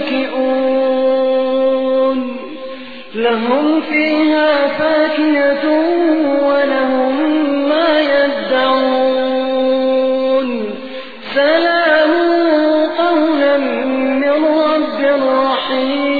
متكئون لهم فيها فاكهة ولهم ما يدعون. سلام قولا من رب رحيم.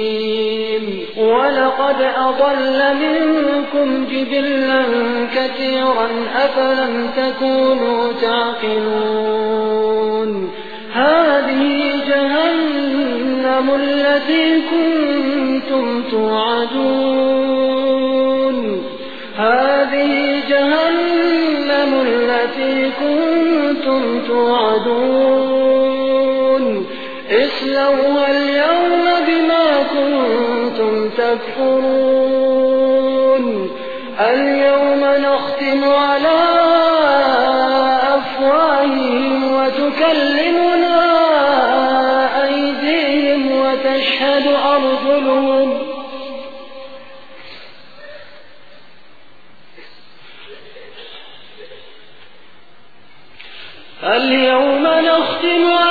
ولقد أضل منكم جبلا كثيرا أفلم تكونوا تعقلون هذه جهنم التي كنتم توعدون هذه جهنم التي كنتم توعدون كنتم تكفرون. اليوم نختم على أفواههم وتكلمنا أيديهم وتشهد أرجلهم. اليوم نختم على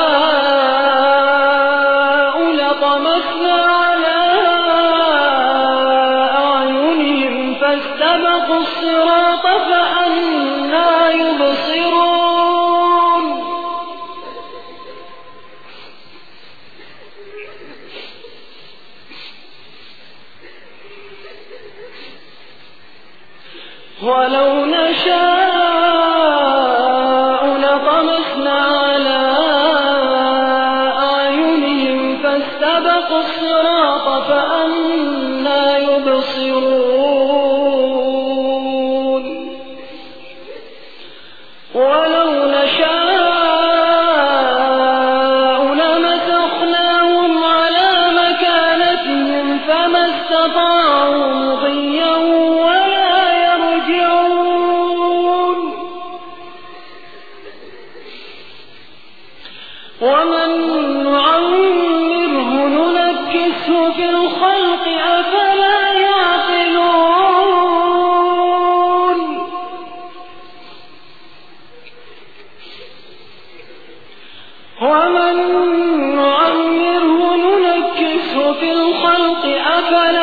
واتبقوا الصراط فأنا يبصرون. ولو نشاء لطمسنا على أَعْيُنِهِمْ فاستبقوا ومن نعمره ننكسه في الخلق أفلا